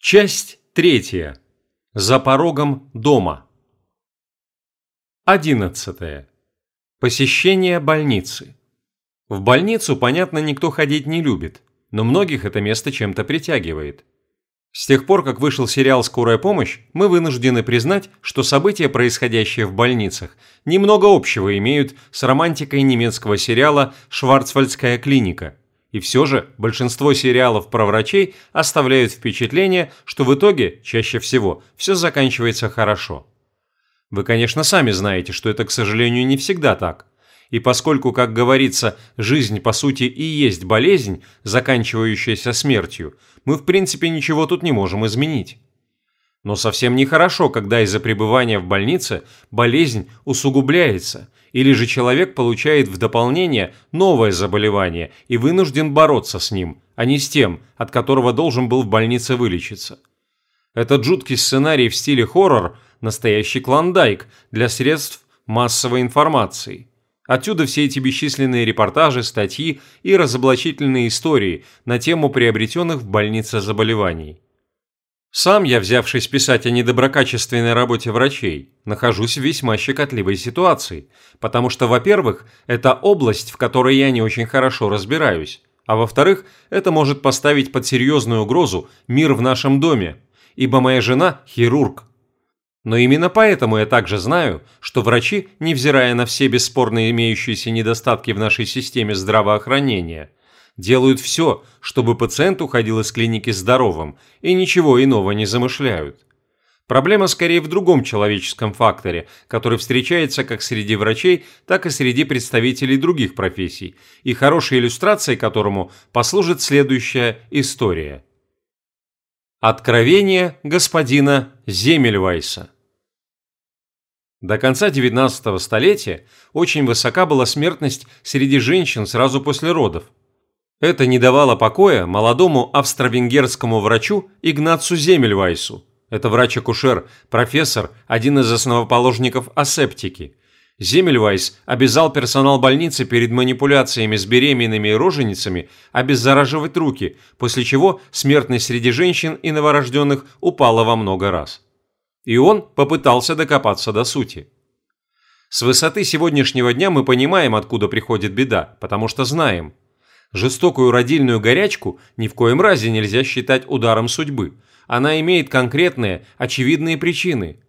Часть третья. За порогом дома. Одиннадцатое. Посещение больницы. В больницу, понятно, никто ходить не любит, но многих это место чем-то притягивает. С тех пор, как вышел сериал «Скорая помощь», мы вынуждены признать, что события, происходящие в больницах, немного общего имеют с романтикой немецкого сериала «Шварцвальдская клиника», и все же большинство сериалов про врачей оставляют впечатление, что в итоге, чаще всего, все заканчивается хорошо. Вы, конечно, сами знаете, что это, к сожалению, не всегда так. И поскольку, как говорится, жизнь по сути и есть болезнь, заканчивающаяся смертью, мы в принципе ничего тут не можем изменить. Но совсем нехорошо, когда из-за пребывания в больнице болезнь усугубляется, или же человек получает в дополнение новое заболевание и вынужден бороться с ним, а не с тем, от которого должен был в больнице вылечиться. Этот жуткий сценарий в стиле хоррор – настоящий клондайк для средств массовой информации. Отсюда все эти бесчисленные репортажи, статьи и разоблачительные истории на тему приобретенных в больнице заболеваний. Сам я, взявшись писать о недоброкачественной работе врачей, нахожусь в весьма щекотливой ситуации, потому что, во-первых, это область, в которой я не очень хорошо разбираюсь, а во-вторых, это может поставить под серьезную угрозу мир в нашем доме, ибо моя жена – хирург. Но именно поэтому я также знаю, что врачи, невзирая на все бесспорно имеющиеся недостатки в нашей системе здравоохранения – делают все, чтобы пациент уходил из клиники здоровым и ничего иного не замышляют. Проблема скорее в другом человеческом факторе, который встречается как среди врачей, так и среди представителей других профессий, и хорошей иллюстрацией которому послужит следующая история. Откровение господина Земельвайса До конца XIX столетия очень высока была смертность среди женщин сразу после родов – это не давало покоя молодому австро-венгерскому врачу Игнацу Земельвайсу. Это врач-акушер, профессор, один из основоположников асептики. Земельвайс обязал персонал больницы перед манипуляциями с беременными роженицами обеззараживать руки, после чего смертность среди женщин и новорожденных упала во много раз. И он попытался докопаться до сути. С высоты сегодняшнего дня мы понимаем, откуда приходит беда, потому что знаем – Жестокую родильную горячку ни в коем разе нельзя считать ударом судьбы. Она имеет конкретные, очевидные причины.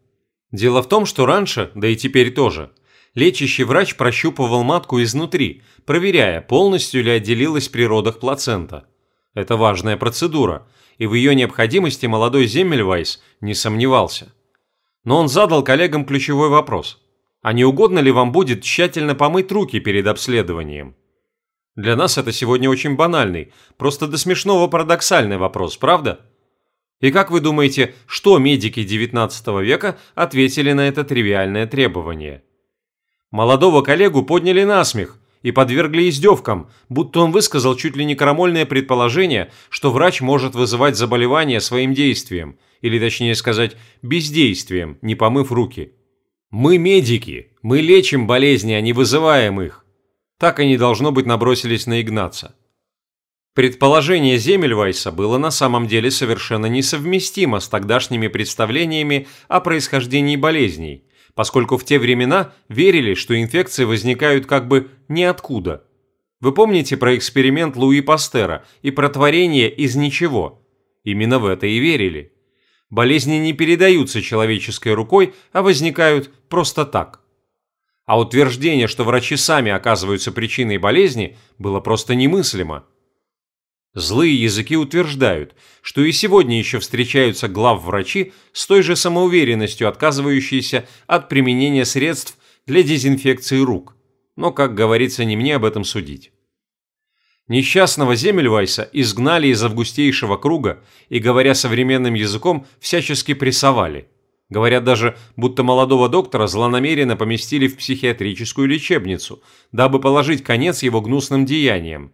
Дело в том, что раньше, да и теперь тоже, лечащий врач прощупывал матку изнутри, проверяя, полностью ли отделилась при родах плацента. Это важная процедура, и в ее необходимости молодой Земельвайс не сомневался. Но он задал коллегам ключевой вопрос. А не угодно ли вам будет тщательно помыть руки перед обследованием? Для нас это сегодня очень банальный, просто до смешного парадоксальный вопрос, правда? И как вы думаете, что медики XIX века ответили на это тривиальное требование? Молодого коллегу подняли на смех и подвергли издевкам, будто он высказал чуть ли не крамольное предположение, что врач может вызывать заболевание своим действием, или точнее сказать, бездействием, не помыв руки. Мы медики, мы лечим болезни, а не вызываем их так они, должно быть, набросились на Игнаца. Предположение Земельвайса было на самом деле совершенно несовместимо с тогдашними представлениями о происхождении болезней, поскольку в те времена верили, что инфекции возникают как бы ниоткуда. Вы помните про эксперимент Луи Пастера и про творение из ничего? Именно в это и верили. Болезни не передаются человеческой рукой, а возникают просто так а утверждение, что врачи сами оказываются причиной болезни, было просто немыслимо. Злые языки утверждают, что и сегодня еще встречаются главврачи с той же самоуверенностью, отказывающиеся от применения средств для дезинфекции рук. Но, как говорится, не мне об этом судить. Несчастного Земельвайса изгнали из августейшего круга и, говоря современным языком, всячески прессовали – Говорят даже, будто молодого доктора злонамеренно поместили в психиатрическую лечебницу, дабы положить конец его гнусным деяниям.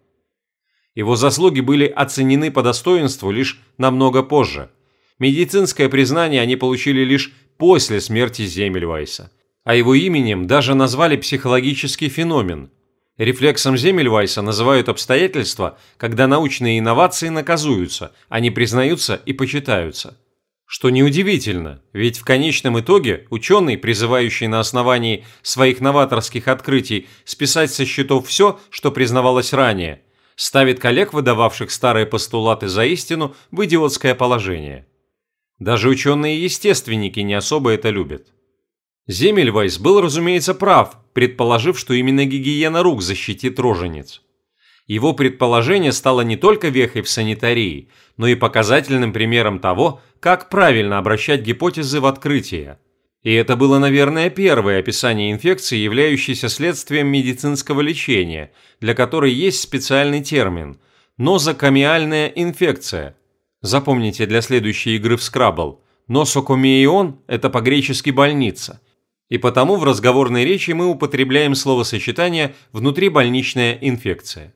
Его заслуги были оценены по достоинству лишь намного позже. Медицинское признание они получили лишь после смерти Земельвайса. А его именем даже назвали психологический феномен. Рефлексом Земельвайса называют обстоятельства, когда научные инновации наказуются, они признаются и почитаются. Что неудивительно, ведь в конечном итоге ученый, призывающий на основании своих новаторских открытий списать со счетов все, что признавалось ранее, ставит коллег, выдававших старые постулаты за истину, в идиотское положение. Даже ученые-естественники не особо это любят. Земельвайс был, разумеется, прав, предположив, что именно гигиена рук защитит роженец. Его предположение стало не только вехой в санитарии, но и показательным примером того, как правильно обращать гипотезы в открытие. И это было, наверное, первое описание инфекции, являющейся следствием медицинского лечения, для которой есть специальный термин – нозокомиальная инфекция. Запомните для следующей игры в скрабл. Носокомиион – это по-гречески «больница», и потому в разговорной речи мы употребляем словосочетание «внутрибольничная инфекция».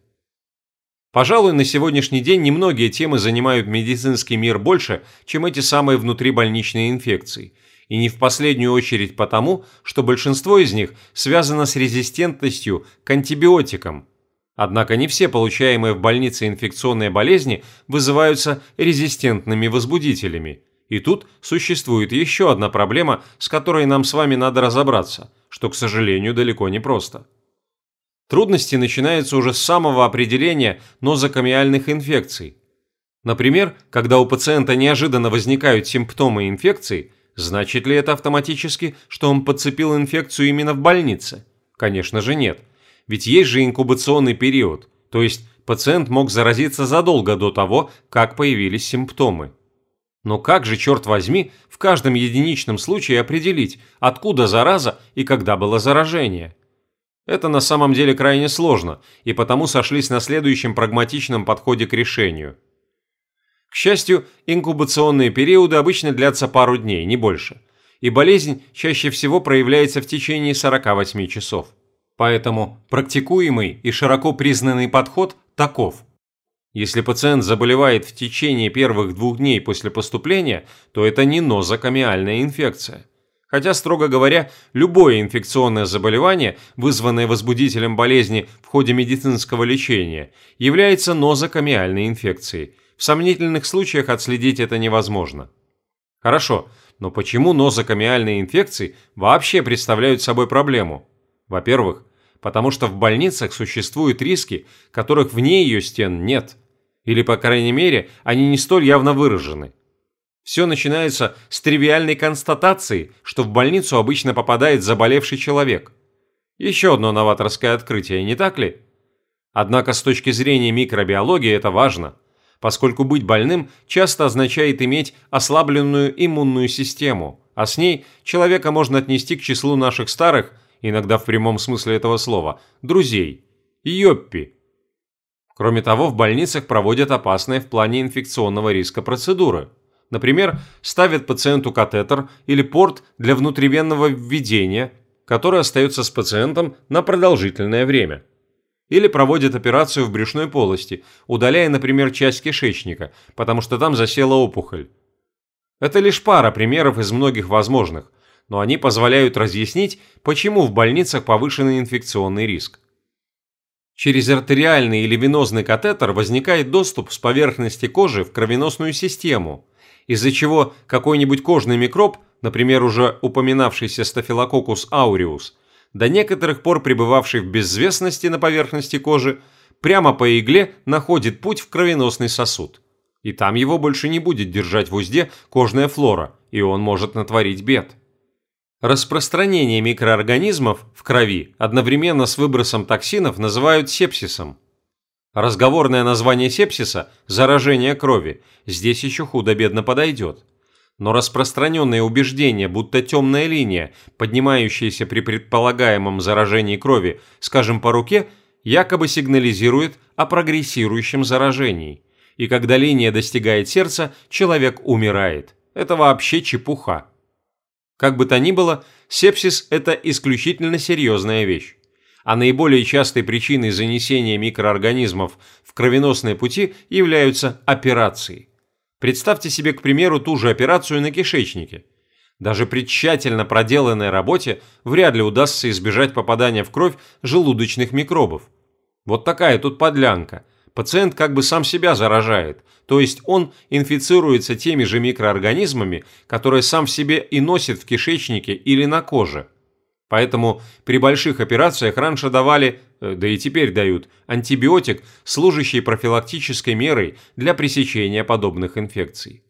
Пожалуй, на сегодняшний день немногие темы занимают медицинский мир больше, чем эти самые внутрибольничные инфекции, и не в последнюю очередь потому, что большинство из них связано с резистентностью к антибиотикам. Однако не все получаемые в больнице инфекционные болезни вызываются резистентными возбудителями – и тут существует еще одна проблема, с которой нам с вами надо разобраться, что, к сожалению, далеко не просто. Трудности начинаются уже с самого определения нозокомиальных инфекций. Например, когда у пациента неожиданно возникают симптомы инфекции, значит ли это автоматически, что он подцепил инфекцию именно в больнице? Конечно же нет. Ведь есть же инкубационный период, то есть пациент мог заразиться задолго до того, как появились симптомы. Но как же, черт возьми, в каждом единичном случае определить, откуда зараза и когда было заражение? Это на самом деле крайне сложно, и потому сошлись на следующем прагматичном подходе к решению. К счастью, инкубационные периоды обычно длятся пару дней, не больше, и болезнь чаще всего проявляется в течение 48 часов. Поэтому практикуемый и широко признанный подход таков – если пациент заболевает в течение первых двух дней после поступления, то это не нозокомиальная инфекция. Хотя, строго говоря, любое инфекционное заболевание, вызванное возбудителем болезни в ходе медицинского лечения, является нозокомиальной инфекцией. В сомнительных случаях отследить это невозможно. Хорошо, но почему нозокомиальные инфекции вообще представляют собой проблему? Во-первых, потому что в больницах существуют риски, которых вне ее стен нет. Или, по крайней мере, они не столь явно выражены. Все начинается с тривиальной констатации, что в больницу обычно попадает заболевший человек. Еще одно новаторское открытие, не так ли? Однако с точки зрения микробиологии это важно, поскольку быть больным часто означает иметь ослабленную иммунную систему, а с ней человека можно отнести к числу наших старых – иногда в прямом смысле этого слова, друзей. Йоппи. Кроме того, в больницах проводят опасные в плане инфекционного риска процедуры. Например, ставят пациенту катетер или порт для внутривенного введения, который остается с пациентом на продолжительное время. Или проводят операцию в брюшной полости, удаляя, например, часть кишечника, потому что там засела опухоль. Это лишь пара примеров из многих возможных, но они позволяют разъяснить, почему в больницах повышенный инфекционный риск. Через артериальный или венозный катетер возникает доступ с поверхности кожи в кровеносную систему, из-за чего какой-нибудь кожный микроб, например, уже упоминавшийся стафилококус ауреус, до некоторых пор пребывавший в безвестности на поверхности кожи, прямо по игле находит путь в кровеносный сосуд. И там его больше не будет держать в узде кожная флора, и он может натворить бед. Распространение микроорганизмов в крови одновременно с выбросом токсинов называют сепсисом. Разговорное название сепсиса – заражение крови – здесь еще худо-бедно подойдет. Но распространенное убеждение, будто темная линия, поднимающаяся при предполагаемом заражении крови, скажем, по руке, якобы сигнализирует о прогрессирующем заражении. И когда линия достигает сердца, человек умирает. Это вообще чепуха. Как бы то ни было, сепсис – это исключительно серьезная вещь. А наиболее частой причиной занесения микроорганизмов в кровеносные пути являются операции. Представьте себе, к примеру, ту же операцию на кишечнике. Даже при тщательно проделанной работе вряд ли удастся избежать попадания в кровь желудочных микробов. Вот такая тут подлянка. Пациент как бы сам себя заражает, то есть он инфицируется теми же микроорганизмами, которые сам в себе и носит в кишечнике или на коже. Поэтому при больших операциях раньше давали, э, да и теперь дают, антибиотик, служащий профилактической мерой для пресечения подобных инфекций.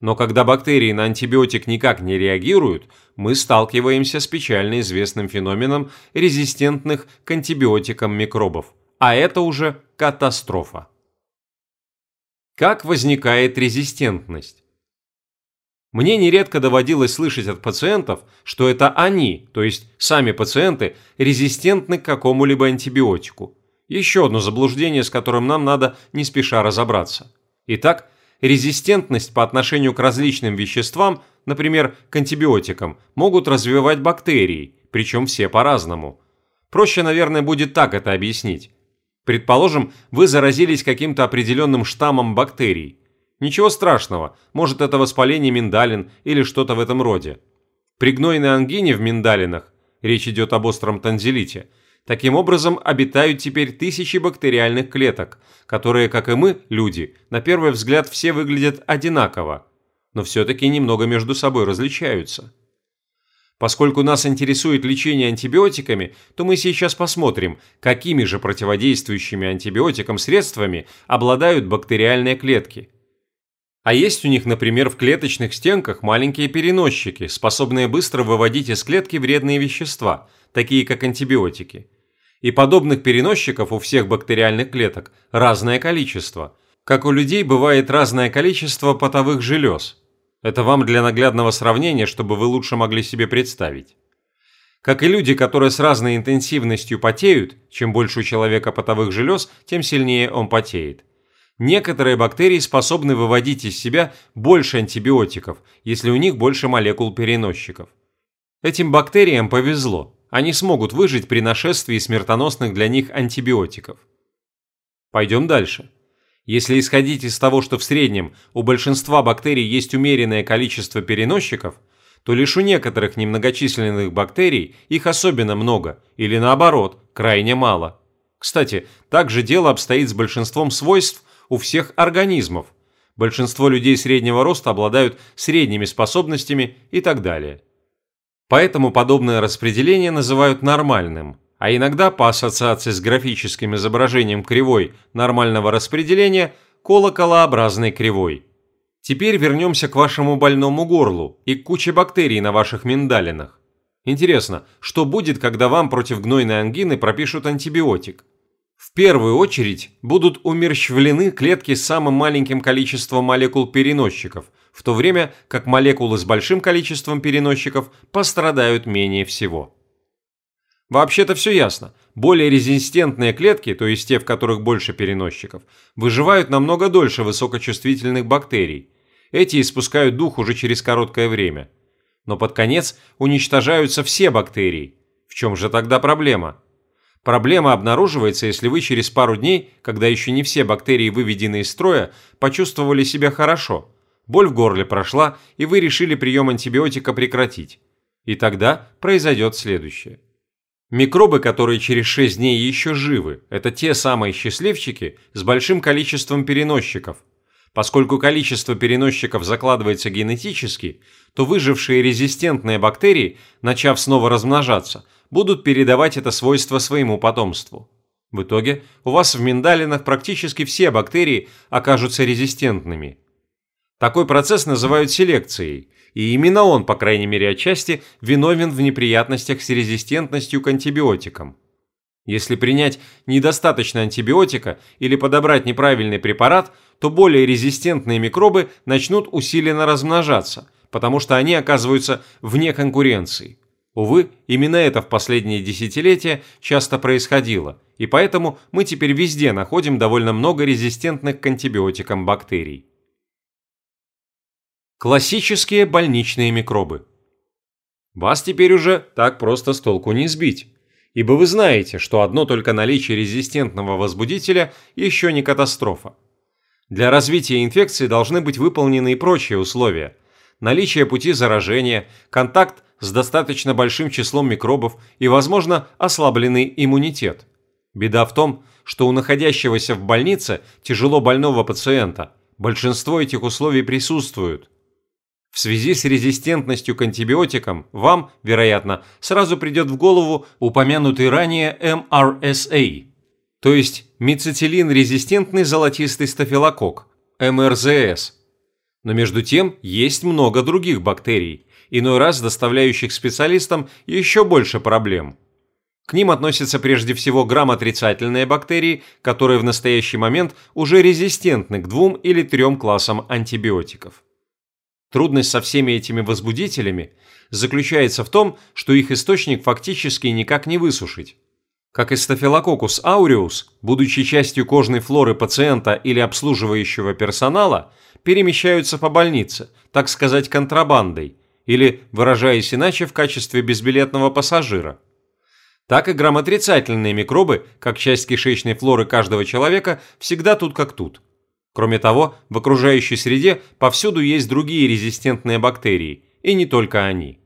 Но когда бактерии на антибиотик никак не реагируют, мы сталкиваемся с печально известным феноменом резистентных к антибиотикам микробов. А это уже катастрофа. Как возникает резистентность? Мне нередко доводилось слышать от пациентов, что это они, то есть сами пациенты, резистентны к какому-либо антибиотику. Еще одно заблуждение, с которым нам надо не спеша разобраться. Итак, резистентность по отношению к различным веществам, например, к антибиотикам, могут развивать бактерии, причем все по-разному. Проще, наверное, будет так это объяснить. Предположим, вы заразились каким-то определенным штаммом бактерий. Ничего страшного, может это воспаление миндалин или что-то в этом роде. При гнойной ангине в миндалинах, речь идет об остром танзелите – Таким образом, обитают теперь тысячи бактериальных клеток, которые, как и мы, люди, на первый взгляд все выглядят одинаково, но все-таки немного между собой различаются. Поскольку нас интересует лечение антибиотиками, то мы сейчас посмотрим, какими же противодействующими антибиотикам средствами обладают бактериальные клетки. А есть у них, например, в клеточных стенках маленькие переносчики, способные быстро выводить из клетки вредные вещества, такие как антибиотики. И подобных переносчиков у всех бактериальных клеток разное количество. Как у людей бывает разное количество потовых желез. Это вам для наглядного сравнения, чтобы вы лучше могли себе представить. Как и люди, которые с разной интенсивностью потеют, чем больше у человека потовых желез, тем сильнее он потеет. Некоторые бактерии способны выводить из себя больше антибиотиков, если у них больше молекул переносчиков. Этим бактериям повезло они смогут выжить при нашествии смертоносных для них антибиотиков. Пойдем дальше. Если исходить из того, что в среднем у большинства бактерий есть умеренное количество переносчиков, то лишь у некоторых немногочисленных бактерий их особенно много, или наоборот, крайне мало. Кстати, так же дело обстоит с большинством свойств у всех организмов. Большинство людей среднего роста обладают средними способностями и так далее. Поэтому подобное распределение называют нормальным, а иногда по ассоциации с графическим изображением кривой нормального распределения колоколообразной кривой. Теперь вернемся к вашему больному горлу и к куче бактерий на ваших миндалинах. Интересно, что будет, когда вам против гнойной ангины пропишут антибиотик? В первую очередь будут умерщвлены клетки с самым маленьким количеством молекул-переносчиков, в то время как молекулы с большим количеством переносчиков пострадают менее всего. Вообще-то все ясно. Более резистентные клетки, то есть те, в которых больше переносчиков, выживают намного дольше высокочувствительных бактерий. Эти испускают дух уже через короткое время. Но под конец уничтожаются все бактерии. В чем же тогда проблема? Проблема обнаруживается, если вы через пару дней, когда еще не все бактерии выведены из строя, почувствовали себя хорошо. Боль в горле прошла, и вы решили прием антибиотика прекратить. И тогда произойдет следующее. Микробы, которые через 6 дней еще живы, это те самые счастливчики с большим количеством переносчиков. Поскольку количество переносчиков закладывается генетически, то выжившие резистентные бактерии, начав снова размножаться, будут передавать это свойство своему потомству. В итоге у вас в миндалинах практически все бактерии окажутся резистентными. Такой процесс называют селекцией, и именно он, по крайней мере отчасти, виновен в неприятностях с резистентностью к антибиотикам. Если принять недостаточно антибиотика или подобрать неправильный препарат, то более резистентные микробы начнут усиленно размножаться, потому что они оказываются вне конкуренции. Увы, именно это в последние десятилетия часто происходило, и поэтому мы теперь везде находим довольно много резистентных к антибиотикам бактерий. Классические больничные микробы. Вас теперь уже так просто с толку не сбить, ибо вы знаете, что одно только наличие резистентного возбудителя еще не катастрофа. Для развития инфекции должны быть выполнены и прочие условия – наличие пути заражения, контакт с достаточно большим числом микробов и, возможно, ослабленный иммунитет. Беда в том, что у находящегося в больнице тяжело больного пациента большинство этих условий присутствуют. В связи с резистентностью к антибиотикам вам, вероятно, сразу придет в голову упомянутый ранее MRSA, то есть мицетилин-резистентный золотистый стафилококк, МРЗС. Но между тем есть много других бактерий, иной раз доставляющих специалистам еще больше проблем. К ним относятся прежде всего грамотрицательные бактерии, которые в настоящий момент уже резистентны к двум или трем классам антибиотиков. Трудность со всеми этими возбудителями заключается в том, что их источник фактически никак не высушить. Как и стафилококус ауреус, будучи частью кожной флоры пациента или обслуживающего персонала, перемещаются по больнице, так сказать, контрабандой, или, выражаясь иначе, в качестве безбилетного пассажира. Так и грамотрицательные микробы, как часть кишечной флоры каждого человека, всегда тут как тут – Кроме того, в окружающей среде повсюду есть другие резистентные бактерии, и не только они.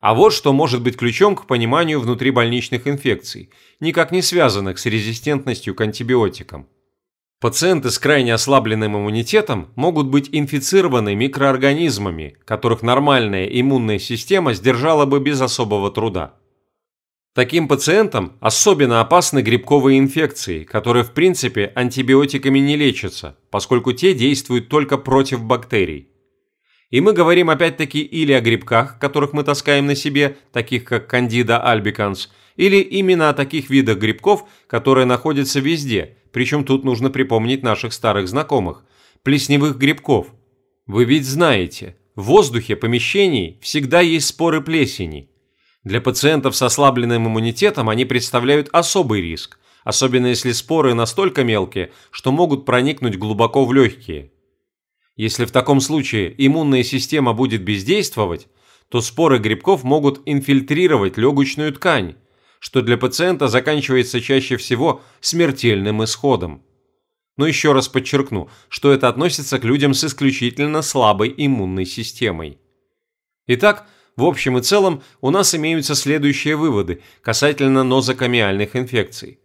А вот что может быть ключом к пониманию внутрибольничных инфекций, никак не связанных с резистентностью к антибиотикам. Пациенты с крайне ослабленным иммунитетом могут быть инфицированы микроорганизмами, которых нормальная иммунная система сдержала бы без особого труда. Таким пациентам особенно опасны грибковые инфекции, которые в принципе антибиотиками не лечатся, поскольку те действуют только против бактерий. И мы говорим опять-таки или о грибках, которых мы таскаем на себе, таких как Candida albicans, или именно о таких видах грибков, которые находятся везде, причем тут нужно припомнить наших старых знакомых – плесневых грибков. Вы ведь знаете, в воздухе помещений всегда есть споры плесени – для пациентов с ослабленным иммунитетом они представляют особый риск, особенно если споры настолько мелкие, что могут проникнуть глубоко в легкие. Если в таком случае иммунная система будет бездействовать, то споры грибков могут инфильтрировать легочную ткань, что для пациента заканчивается чаще всего смертельным исходом. Но еще раз подчеркну, что это относится к людям с исключительно слабой иммунной системой. Итак, в общем и целом у нас имеются следующие выводы касательно нозокомиальных инфекций.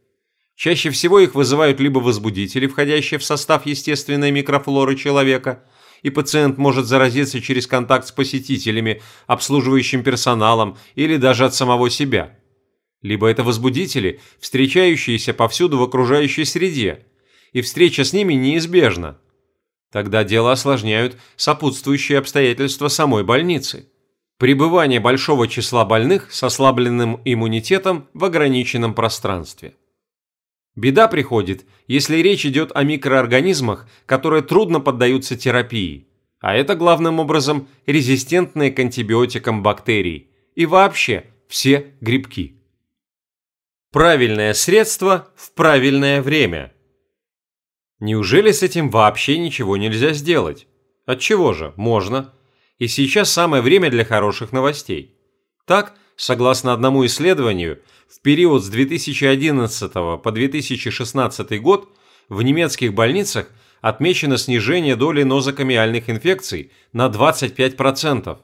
Чаще всего их вызывают либо возбудители, входящие в состав естественной микрофлоры человека, и пациент может заразиться через контакт с посетителями, обслуживающим персоналом или даже от самого себя. Либо это возбудители, встречающиеся повсюду в окружающей среде, и встреча с ними неизбежна. Тогда дело осложняют сопутствующие обстоятельства самой больницы пребывание большого числа больных с ослабленным иммунитетом в ограниченном пространстве. Беда приходит, если речь идет о микроорганизмах, которые трудно поддаются терапии, а это главным образом резистентные к антибиотикам бактерии и вообще все грибки. Правильное средство в правильное время. Неужели с этим вообще ничего нельзя сделать? Отчего же? Можно и сейчас самое время для хороших новостей. Так, согласно одному исследованию, в период с 2011 по 2016 год в немецких больницах отмечено снижение доли нозокомиальных инфекций на 25%.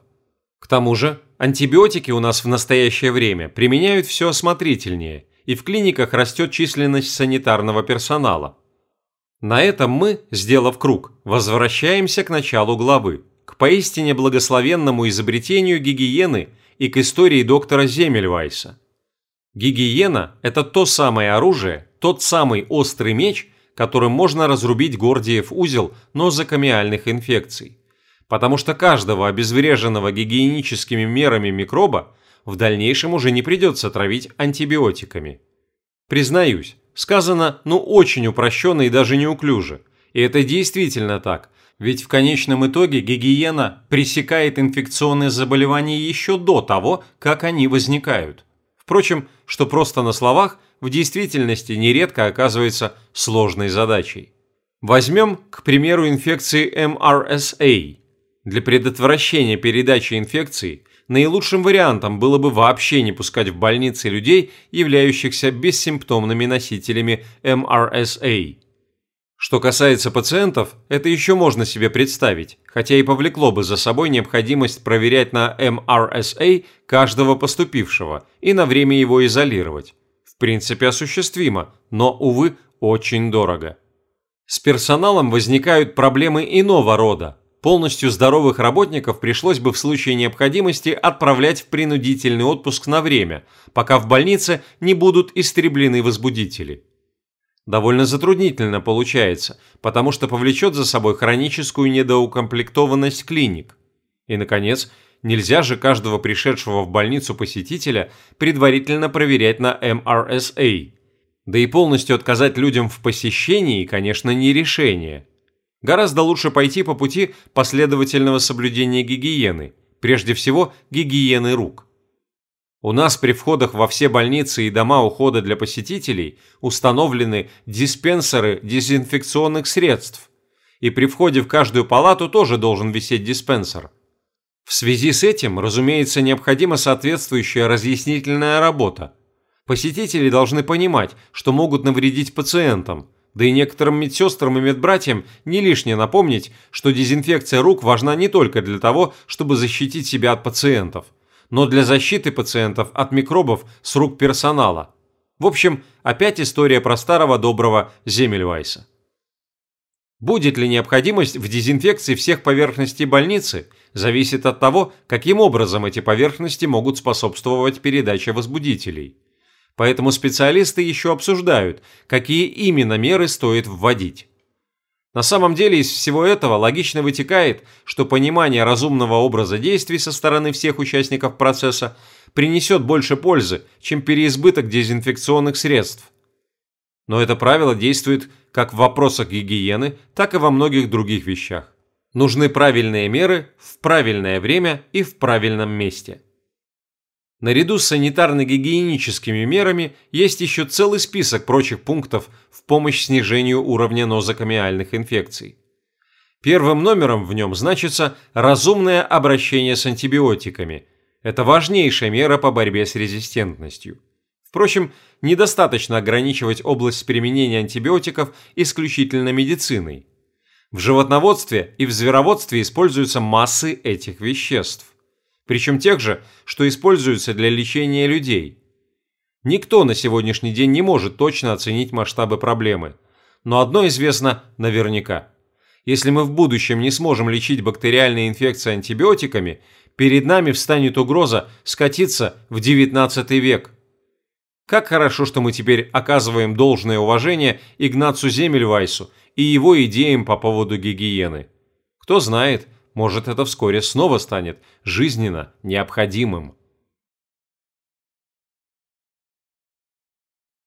К тому же, антибиотики у нас в настоящее время применяют все осмотрительнее, и в клиниках растет численность санитарного персонала. На этом мы, сделав круг, возвращаемся к началу главы к поистине благословенному изобретению гигиены и к истории доктора Земельвайса. Гигиена – это то самое оружие, тот самый острый меч, которым можно разрубить Гордиев узел нозокомиальных инфекций. Потому что каждого обезвреженного гигиеническими мерами микроба в дальнейшем уже не придется травить антибиотиками. Признаюсь, сказано ну очень упрощенно и даже неуклюже. И это действительно так, ведь в конечном итоге гигиена пресекает инфекционные заболевания еще до того, как они возникают. Впрочем, что просто на словах, в действительности нередко оказывается сложной задачей. Возьмем, к примеру, инфекции MRSA. Для предотвращения передачи инфекции наилучшим вариантом было бы вообще не пускать в больницы людей, являющихся бессимптомными носителями MRSA. Что касается пациентов, это еще можно себе представить, хотя и повлекло бы за собой необходимость проверять на MRSA каждого поступившего и на время его изолировать. В принципе осуществимо, но, увы, очень дорого. С персоналом возникают проблемы иного рода. Полностью здоровых работников пришлось бы в случае необходимости отправлять в принудительный отпуск на время, пока в больнице не будут истреблены возбудители довольно затруднительно получается, потому что повлечет за собой хроническую недоукомплектованность клиник. И, наконец, нельзя же каждого пришедшего в больницу посетителя предварительно проверять на MRSA. Да и полностью отказать людям в посещении, конечно, не решение. Гораздо лучше пойти по пути последовательного соблюдения гигиены, прежде всего гигиены рук. У нас при входах во все больницы и дома ухода для посетителей установлены диспенсеры дезинфекционных средств. И при входе в каждую палату тоже должен висеть диспенсер. В связи с этим, разумеется, необходима соответствующая разъяснительная работа. Посетители должны понимать, что могут навредить пациентам, да и некоторым медсестрам и медбратьям не лишне напомнить, что дезинфекция рук важна не только для того, чтобы защитить себя от пациентов, но для защиты пациентов от микробов с рук персонала. В общем, опять история про старого доброго Земельвайса. Будет ли необходимость в дезинфекции всех поверхностей больницы, зависит от того, каким образом эти поверхности могут способствовать передаче возбудителей. Поэтому специалисты еще обсуждают, какие именно меры стоит вводить. На самом деле из всего этого логично вытекает, что понимание разумного образа действий со стороны всех участников процесса принесет больше пользы, чем переизбыток дезинфекционных средств. Но это правило действует как в вопросах гигиены, так и во многих других вещах. Нужны правильные меры в правильное время и в правильном месте. Наряду с санитарно-гигиеническими мерами есть еще целый список прочих пунктов в помощь снижению уровня нозокомиальных инфекций. Первым номером в нем значится разумное обращение с антибиотиками. Это важнейшая мера по борьбе с резистентностью. Впрочем, недостаточно ограничивать область применения антибиотиков исключительно медициной. В животноводстве и в звероводстве используются массы этих веществ причем тех же, что используются для лечения людей. Никто на сегодняшний день не может точно оценить масштабы проблемы, но одно известно наверняка. Если мы в будущем не сможем лечить бактериальные инфекции антибиотиками, перед нами встанет угроза скатиться в XIX век. Как хорошо, что мы теперь оказываем должное уважение Игнацу Земельвайсу и его идеям по поводу гигиены. Кто знает, может, это вскоре снова станет жизненно необходимым.